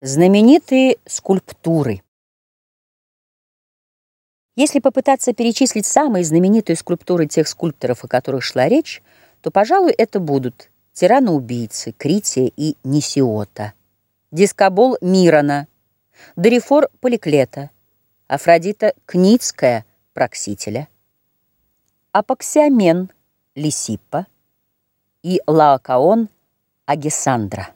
Знаменитые скульптуры. Если попытаться перечислить самые знаменитые скульптуры тех скульпторов, о которых шла речь, то, пожалуй, это будут тираноубийцы, Крития и Несиота, дискобол Мирона, Дорифор Поликлета, Афродита Книдская Праксителя, Апоксиомен Лисиппа и Лаокаон Агесандра.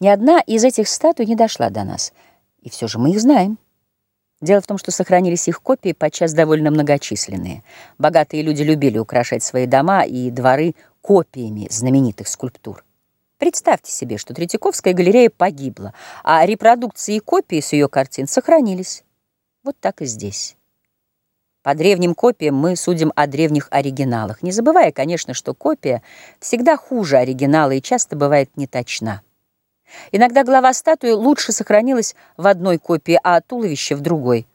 Ни одна из этих статуй не дошла до нас, и все же мы их знаем. Дело в том, что сохранились их копии, подчас довольно многочисленные. Богатые люди любили украшать свои дома и дворы копиями знаменитых скульптур. Представьте себе, что Третьяковская галерея погибла, а репродукции и копии с ее картин сохранились. Вот так и здесь. По древним копиям мы судим о древних оригиналах, не забывая, конечно, что копия всегда хуже оригинала и часто бывает неточна. Иногда голова статуи лучше сохранилась в одной копии, а туловище в другой.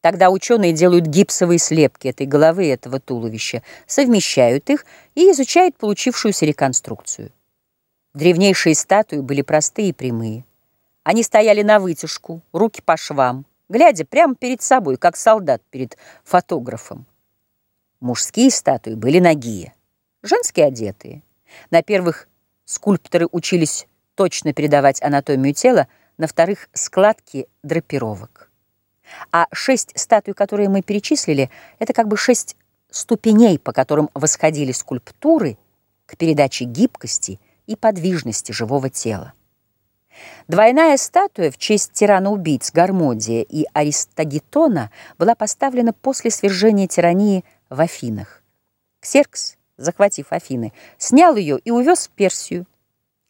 Тогда ученые делают гипсовые слепки этой головы и этого туловища, совмещают их и изучают получившуюся реконструкцию. Древнейшие статуи были простые и прямые. Они стояли на вытяжку, руки по швам, глядя прямо перед собой, как солдат перед фотографом. Мужские статуи были нагие, женские одетые. На первых скульпторы учились точно передавать анатомию тела, на вторых — складки драпировок. А шесть статуй, которые мы перечислили, это как бы шесть ступеней, по которым восходили скульптуры к передаче гибкости и подвижности живого тела. Двойная статуя в честь тирана-убийц Гармодия и Аристагетона была поставлена после свержения тирании в Афинах. Ксеркс, захватив Афины, снял ее и увез в Персию.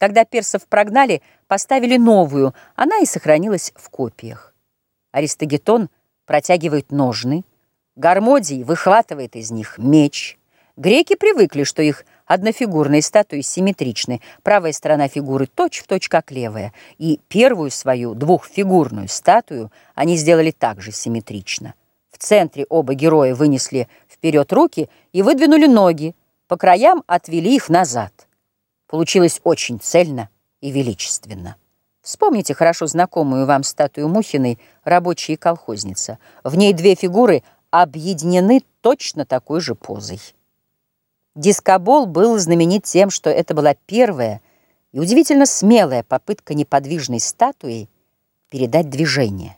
Когда персов прогнали, поставили новую, она и сохранилась в копиях. Аристагетон протягивает ножны, Гармодий выхватывает из них меч. Греки привыкли, что их однофигурные статуи симметричны, правая сторона фигуры точь-в-точь, точь, как левая, и первую свою двухфигурную статую они сделали также симметрично. В центре оба героя вынесли вперед руки и выдвинули ноги, по краям отвели их назад. Получилось очень цельно и величественно. Вспомните хорошо знакомую вам статую Мухиной «Рабочая и колхозница». В ней две фигуры объединены точно такой же позой. Дискобол был знаменит тем, что это была первая и удивительно смелая попытка неподвижной статуи передать движение.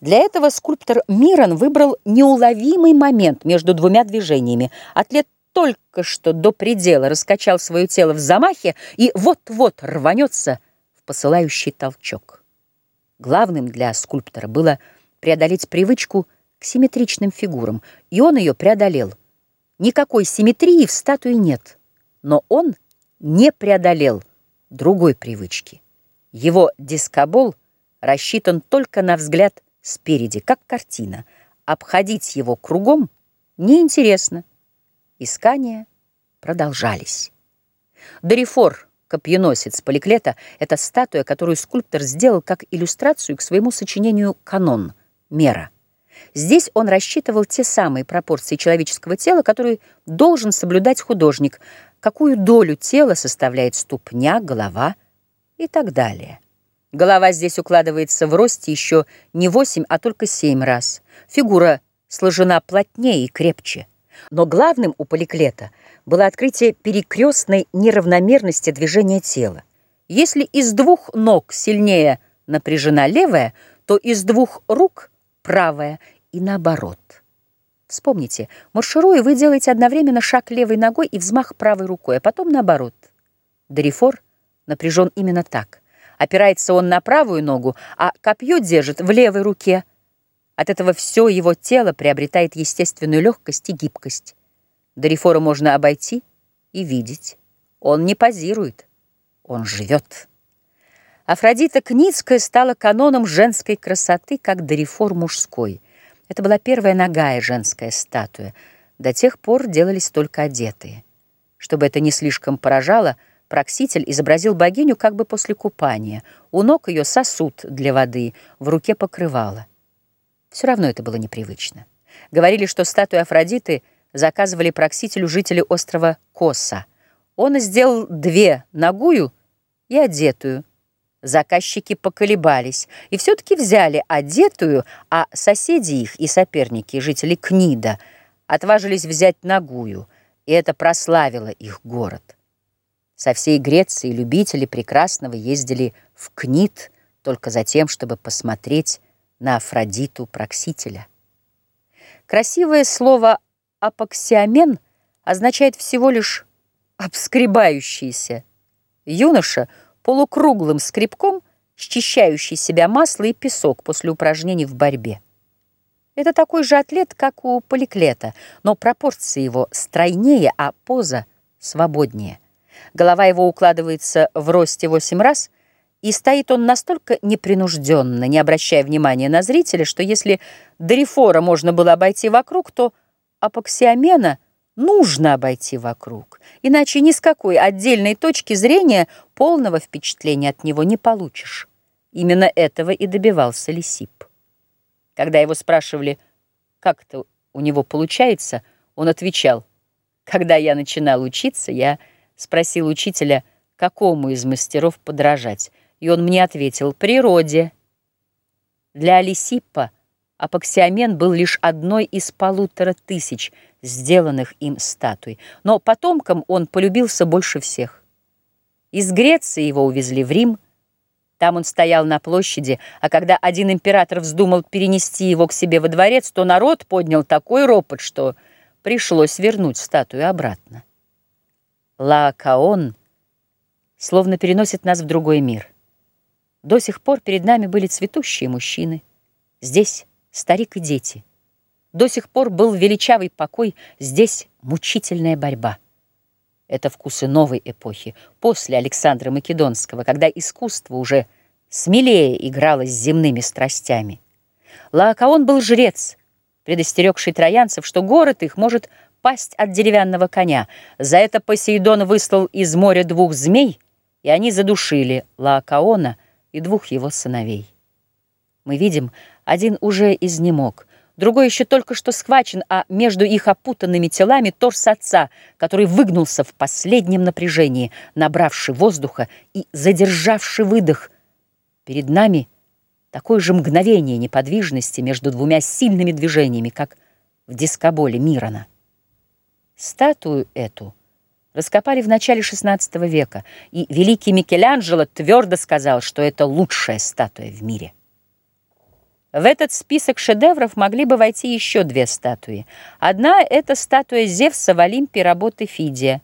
Для этого скульптор Мирон выбрал неуловимый момент между двумя движениями. Атлет только что до предела раскачал свое тело в замахе и вот-вот рванется в посылающий толчок. Главным для скульптора было преодолеть привычку к симметричным фигурам, и он ее преодолел. Никакой симметрии в статуе нет, но он не преодолел другой привычки. Его дискобол рассчитан только на взгляд спереди, как картина. Обходить его кругом неинтересно. Искания продолжались. Дорифор, копьеносец Поликлета, это статуя, которую скульптор сделал как иллюстрацию к своему сочинению «Канон» — «Мера». Здесь он рассчитывал те самые пропорции человеческого тела, которые должен соблюдать художник, какую долю тела составляет ступня, голова и так далее. Голова здесь укладывается в росте еще не восемь, а только семь раз. Фигура сложена плотнее и крепче. Но главным у поликлета было открытие перекрестной неравномерности движения тела. Если из двух ног сильнее напряжена левая, то из двух рук правая и наоборот. Вспомните, маршируя, вы делаете одновременно шаг левой ногой и взмах правой рукой, а потом наоборот. Дорифор напряжен именно так. Опирается он на правую ногу, а копье держит в левой руке – от этого все его тело приобретает естественную легкость и гибкость. Дорифора можно обойти и видеть. Он не позирует, он живет. Афродита Кницкая стала каноном женской красоты, как Дорифор мужской. Это была первая ногая женская статуя. До тех пор делались только одетые. Чтобы это не слишком поражало, Прокситель изобразил богиню как бы после купания. У ног ее сосуд для воды, в руке покрывало. Все равно это было непривычно. Говорили, что статую Афродиты заказывали проксителю жители острова Коса. Он сделал две, ногую и одетую, Заказчики поколебались и все-таки взяли одетую, а соседи их и соперники, жители Книда, отважились взять нагую, и это прославило их город. Со всей Греции любители прекрасного ездили в Книд только за тем, чтобы посмотреть на Афродиту Проксителя. Красивое слово «апоксиамен» означает всего лишь «обскребающийся». Юноша — полукруглым скребком, счищающий себя масло и песок после упражнений в борьбе. Это такой же атлет, как у поликлета, но пропорции его стройнее, а поза свободнее. Голова его укладывается в росте восемь раз, и стоит он настолько непринужденно, не обращая внимания на зрителя, что если Дорифора можно было обойти вокруг, то апоксиомена нужно обойти вокруг, иначе ни с какой отдельной точки зрения полного впечатления от него не получишь. Именно этого и добивался Лисип. Когда его спрашивали, как это у него получается, он отвечал, «Когда я начинал учиться, я спросил учителя, какому из мастеров подражать, и он мне ответил, «Природе». Для Лисиппа апоксиомен был лишь одной из полутора тысяч сделанных им статуй, но потомкам он полюбился больше всех. Из Греции его увезли в Рим. Там он стоял на площади, а когда один император вздумал перенести его к себе во дворец, то народ поднял такой ропот, что пришлось вернуть статую обратно. Лаокаон словно переносит нас в другой мир. До сих пор перед нами были цветущие мужчины. Здесь старик и дети. До сих пор был величавый покой, здесь мучительная борьба. Это вкусы новой эпохи, после Александра Македонского, когда искусство уже смелее играло с земными страстями. Лаокаон был жрец, предостерегший троянцев, что город их может пасть от деревянного коня. За это Посейдон выслал из моря двух змей, и они задушили Лаокаона и двух его сыновей. Мы видим, один уже изнемог, Другой еще только что схвачен, а между их опутанными телами торс отца, который выгнулся в последнем напряжении, набравший воздуха и задержавший выдох. Перед нами такое же мгновение неподвижности между двумя сильными движениями, как в дискоболе Мирона. Статую эту раскопали в начале XVI века, и великий Микеланджело твердо сказал, что это лучшая статуя в мире. В этот список шедевров могли бы войти еще две статуи. Одна — это статуя Зевса в Олимпе работы Фидия.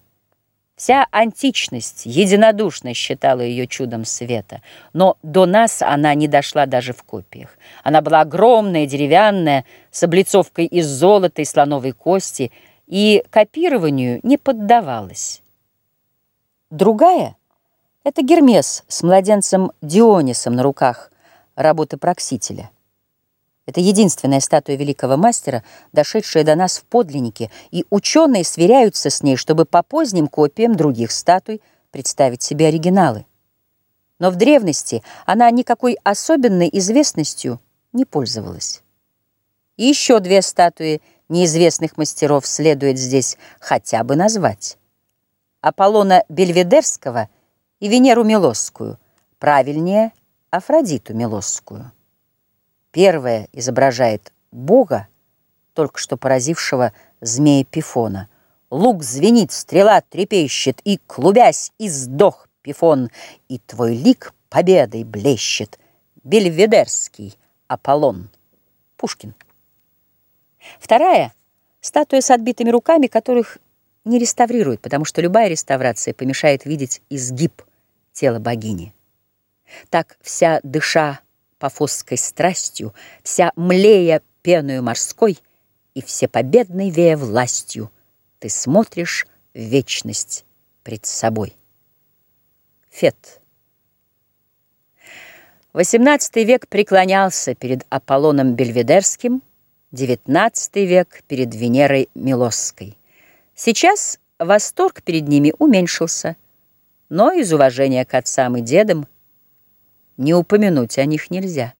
Вся античность единодушно считала ее чудом света, но до нас она не дошла даже в копиях. Она была огромная, деревянная, с облицовкой из золота и слоновой кости, и копированию не поддавалась. Другая — это Гермес с младенцем Дионисом на руках, работы Проксителя. Это единственная статуя великого мастера, дошедшая до нас в подлиннике, и ученые сверяются с ней, чтобы по поздним копиям других статуй представить себе оригиналы. Но в древности она никакой особенной известностью не пользовалась. И еще две статуи неизвестных мастеров следует здесь хотя бы назвать. Аполлона Бельведерского и Венеру Милосскую, правильнее Афродиту Милосскую. Первое изображает Бога, только что поразившего змея Пифона. Лук звенит, стрела трепещет, и, клубясь, издох Пифон, и твой лик победой блещет. Бельведерский Аполлон. Пушкин. Вторая — статуя с отбитыми руками, которых не реставрируют, потому что любая реставрация помешает видеть изгиб тела богини. Так вся дыша пафосской страстью, вся млея пеною морской и всепобедной вея властью, ты смотришь в вечность пред собой. Фет. XVIII век преклонялся перед Аполлоном Бельведерским, XIX век перед Венерой Милосской. Сейчас восторг перед ними уменьшился, но из уважения к отцам и дедам не упомянуть о них нельзя.